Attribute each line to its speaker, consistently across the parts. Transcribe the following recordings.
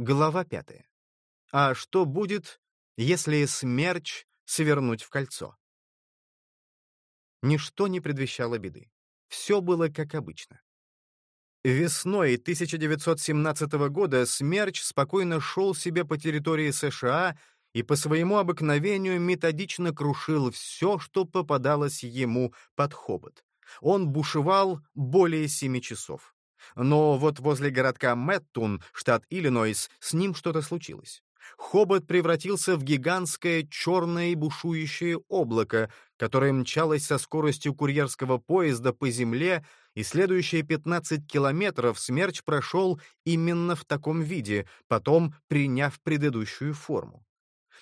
Speaker 1: Глава пятая. А что будет, если смерч свернуть в кольцо? Ничто не предвещало беды. Все было как обычно. Весной 1917 года Смерч спокойно шел себе по территории США и по своему обыкновению методично крушил все, что попадалось ему под хобот. Он бушевал более семи часов. Но вот возле городка Мэттун, штат Иллинойс, с ним что-то случилось. Хобот превратился в гигантское черное бушующее облако, которое мчалось со скоростью курьерского поезда по земле, и следующие 15 километров смерч прошел именно в таком виде, потом приняв предыдущую форму.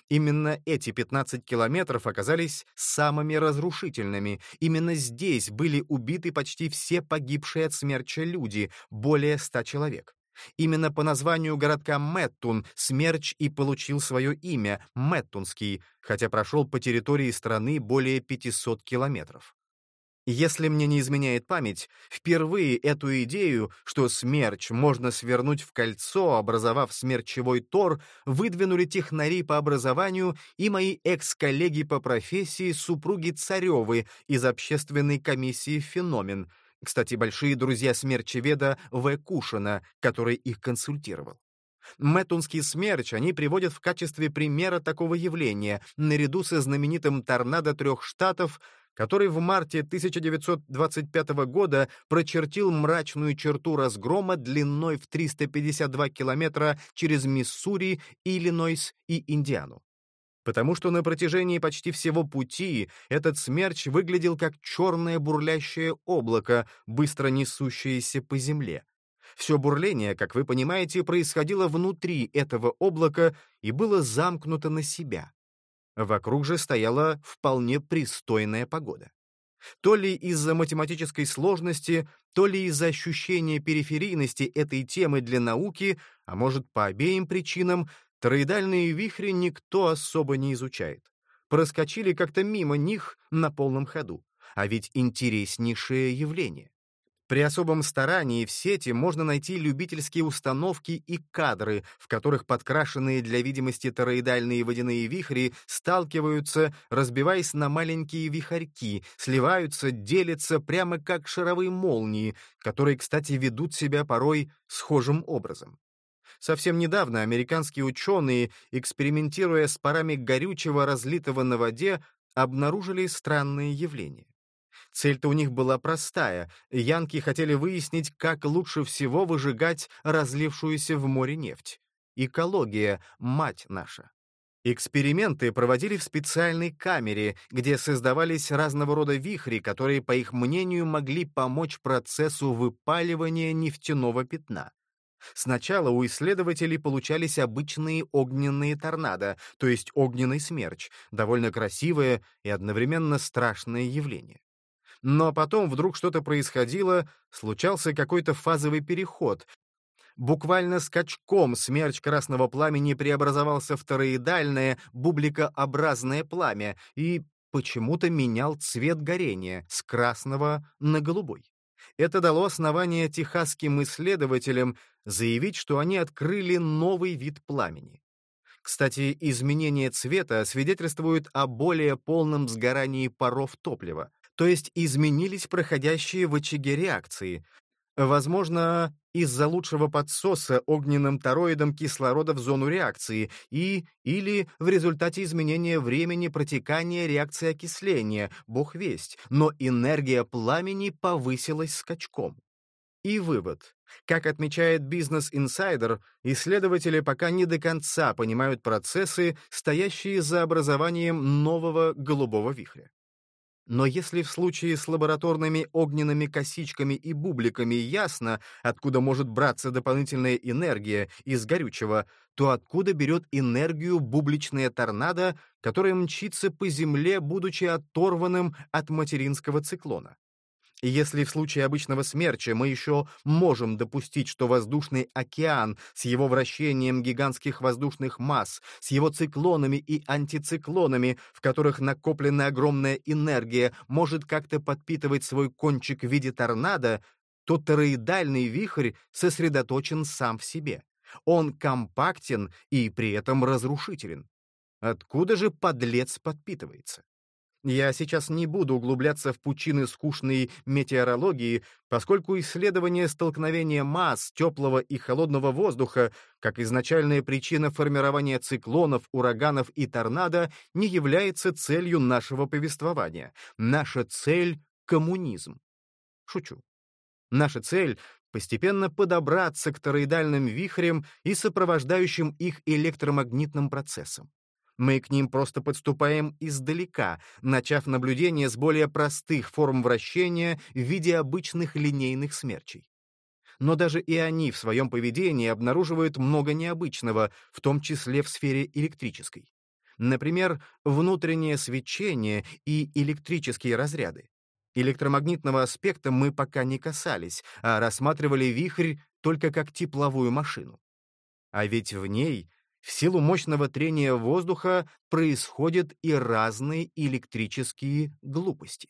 Speaker 1: Именно эти 15 километров оказались самыми разрушительными. Именно здесь были убиты почти все погибшие от смерча люди, более ста человек. Именно по названию городка Мэттун Смерч и получил свое имя — Мэттунский, хотя прошел по территории страны более 500 километров. Если мне не изменяет память, впервые эту идею, что смерч можно свернуть в кольцо, образовав смерчевой тор, выдвинули технари по образованию и мои экс-коллеги по профессии супруги Царевы из общественной комиссии «Феномен», кстати, большие друзья смерчеведа В. Кушина, который их консультировал. Мэттунский смерч они приводят в качестве примера такого явления, наряду со знаменитым торнадо трех штатов, который в марте 1925 года прочертил мрачную черту разгрома длиной в 352 километра через Миссури, Иллинойс и Индиану. Потому что на протяжении почти всего пути этот смерч выглядел как черное бурлящее облако, быстро несущееся по земле. Все бурление, как вы понимаете, происходило внутри этого облака и было замкнуто на себя. Вокруг же стояла вполне пристойная погода. То ли из-за математической сложности, то ли из-за ощущения периферийности этой темы для науки, а может, по обеим причинам, тороидальные вихри никто особо не изучает. Проскочили как-то мимо них на полном ходу. А ведь интереснейшее явление. При особом старании в сети можно найти любительские установки и кадры, в которых подкрашенные для видимости тороидальные водяные вихри сталкиваются, разбиваясь на маленькие вихарьки, сливаются, делятся прямо как шаровые молнии, которые, кстати, ведут себя порой схожим образом. Совсем недавно американские ученые, экспериментируя с парами горючего, разлитого на воде, обнаружили странные явления. Цель-то у них была простая. Янки хотели выяснить, как лучше всего выжигать разлившуюся в море нефть. Экология — мать наша. Эксперименты проводили в специальной камере, где создавались разного рода вихри, которые, по их мнению, могли помочь процессу выпаливания нефтяного пятна. Сначала у исследователей получались обычные огненные торнадо, то есть огненный смерч, довольно красивое и одновременно страшное явление. Но потом вдруг что-то происходило, случался какой-то фазовый переход. Буквально скачком смерч красного пламени преобразовался в тороидальное, бубликообразное пламя и почему-то менял цвет горения с красного на голубой. Это дало основание техасским исследователям заявить, что они открыли новый вид пламени. Кстати, изменение цвета свидетельствует о более полном сгорании паров топлива, то есть изменились проходящие в очаге реакции. Возможно, из-за лучшего подсоса огненным тороидом кислорода в зону реакции и или в результате изменения времени протекания реакции окисления, бог весть, но энергия пламени повысилась скачком. И вывод. Как отмечает Business Insider, исследователи пока не до конца понимают процессы, стоящие за образованием нового голубого вихря. Но если в случае с лабораторными огненными косичками и бубликами ясно, откуда может браться дополнительная энергия из горючего, то откуда берет энергию бубличная торнадо, которая мчится по земле, будучи оторванным от материнского циклона? И если в случае обычного смерча мы еще можем допустить, что воздушный океан с его вращением гигантских воздушных масс, с его циклонами и антициклонами, в которых накоплена огромная энергия, может как-то подпитывать свой кончик в виде торнадо, то тороидальный вихрь сосредоточен сам в себе. Он компактен и при этом разрушителен. Откуда же подлец подпитывается? Я сейчас не буду углубляться в пучины скучной метеорологии, поскольку исследование столкновения масс теплого и холодного воздуха как изначальная причина формирования циклонов, ураганов и торнадо не является целью нашего повествования. Наша цель — коммунизм. Шучу. Наша цель — постепенно подобраться к тороидальным вихрям и сопровождающим их электромагнитным процессам. Мы к ним просто подступаем издалека, начав наблюдение с более простых форм вращения в виде обычных линейных смерчей. Но даже и они в своем поведении обнаруживают много необычного, в том числе в сфере электрической. Например, внутреннее свечение и электрические разряды. Электромагнитного аспекта мы пока не касались, а рассматривали вихрь только как тепловую машину. А ведь в ней в силу мощного трения воздуха происходят и разные электрические глупости.